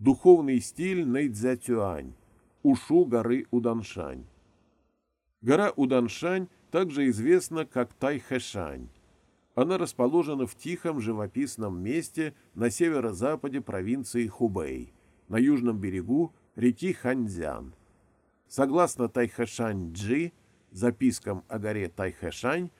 Духовный стиль Нэйдзятюань. Ушу горы Уданшань. Гора Уданшань также известна как Тайхэшань. Она расположена в тихом живописном месте на северо-западе провинции Хубэй, на южном берегу реки Ханьцзян. Согласно Тайхэшань-Джи, запискам о горе Тайхэшань,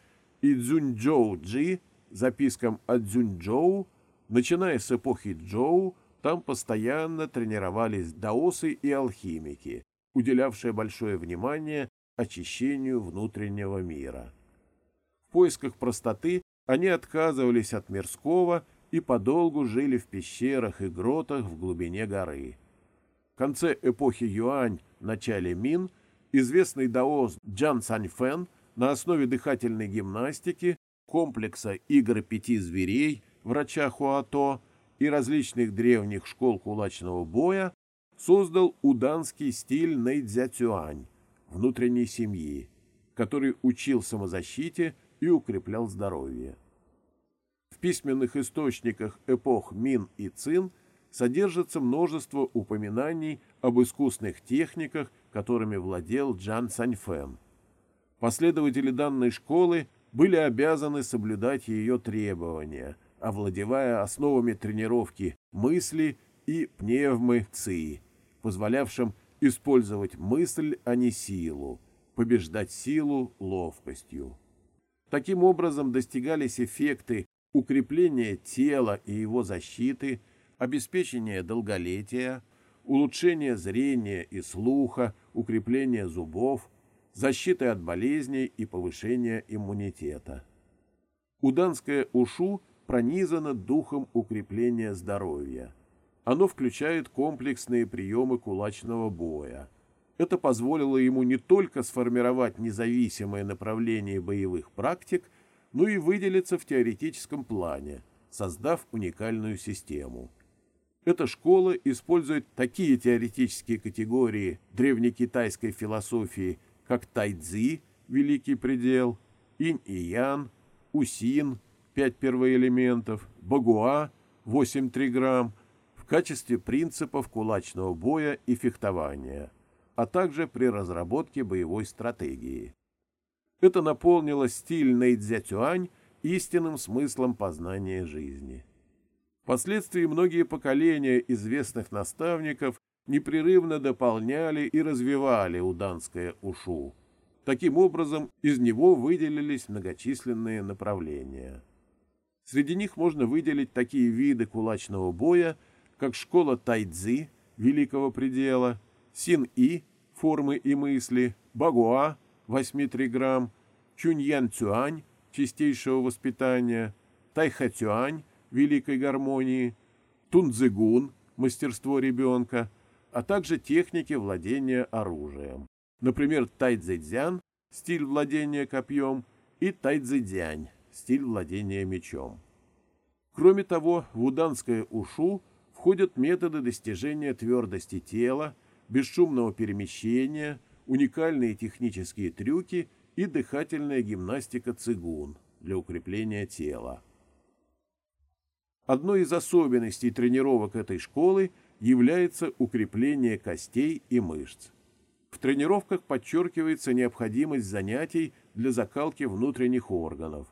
и Цзюньчжоу-Джи, запискам о Цзюньчжоу, начиная с эпохи Джоу, там постоянно тренировались даосы и алхимики, уделявшие большое внимание очищению внутреннего мира. В поисках простоты они отказывались от мирского и подолгу жили в пещерах и гротах в глубине горы. В конце эпохи Юань, начале Мин, известный даос Джан Саньфэн на основе дыхательной гимнастики, комплекса игр пяти зверей, врача Хуато и различных древних школ кулачного боя создал уданский стиль Нэйдзятюань, внутренней семьи, который учил самозащите и укреплял здоровье. В письменных источниках эпох Мин и Цин содержится множество упоминаний об искусных техниках, которыми владел Джан Саньфэн. Последователи данной школы были обязаны соблюдать ее требования, овладевая основами тренировки мысли и пневмы ци, позволявшим использовать мысль, а не силу, побеждать силу ловкостью. Таким образом достигались эффекты укрепления тела и его защиты, обеспечения долголетия, улучшения зрения и слуха, укрепления зубов, защиты от болезней и повышения иммунитета. Уданское ушу пронизано духом укрепления здоровья – оно включает комплексные приемы кулачного боя. Это позволило ему не только сформировать независимое направление боевых практик, но и выделиться в теоретическом плане, создав уникальную систему. Эта школа использует такие теоретические категории древнекитайской философии, как тайцзи, великий предел, инь и ян, усин, пять первоэлементов, багуа, 8 триграмм, качестве принципов кулачного боя и фехтования, а также при разработке боевой стратегии. Это наполнило стиль Нэйдзятюань истинным смыслом познания жизни. Впоследствии многие поколения известных наставников непрерывно дополняли и развивали уданское ушу. Таким образом, из него выделились многочисленные направления. Среди них можно выделить такие виды кулачного боя, как школа тайцзи, великого предела, син-и, формы и мысли, багуа, 8 триграмм, чуньян-цюань, чистейшего воспитания, тайха-цюань, великой гармонии, тунцзыгун, мастерство ребенка, а также техники владения оружием. Например, тайцзэцзян, стиль владения копьем, и тайцзэцзянь, стиль владения мечом. Кроме того, в уданское ушу входят методы достижения твердости тела, бесшумного перемещения, уникальные технические трюки и дыхательная гимнастика цигун для укрепления тела. Одной из особенностей тренировок этой школы является укрепление костей и мышц. В тренировках подчеркивается необходимость занятий для закалки внутренних органов.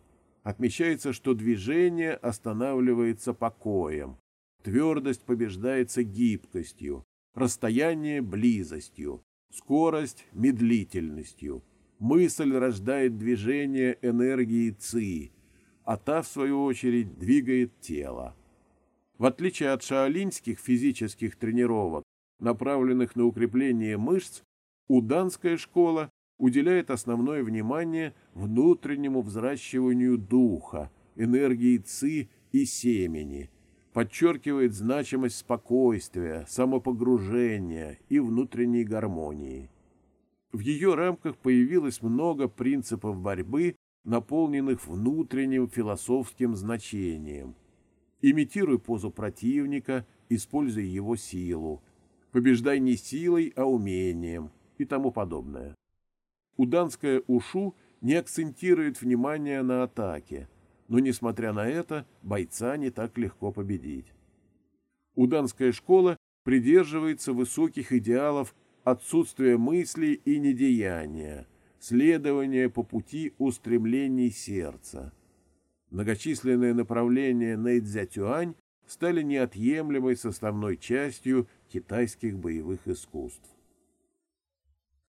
Отмечается, что движение останавливается покоем, Твердость побеждается гибкостью, расстояние – близостью, скорость – медлительностью. Мысль рождает движение энергии ЦИ, а та, в свою очередь, двигает тело. В отличие от шаолиньских физических тренировок, направленных на укрепление мышц, уданская школа уделяет основное внимание внутреннему взращиванию духа, энергии ци и семени – подчеркивает значимость спокойствия, самопогружения и внутренней гармонии. В ее рамках появилось много принципов борьбы, наполненных внутренним философским значением. Имитируй позу противника, используй его силу. Побеждай не силой, а умением и тому подобное. Уданская ушу не акцентирует внимание на атаке – но, несмотря на это, бойца не так легко победить. Уданская школа придерживается высоких идеалов отсутствия мысли и недеяния, следования по пути устремлений сердца. Многочисленные направления Нэйдзятюань стали неотъемлемой составной частью китайских боевых искусств.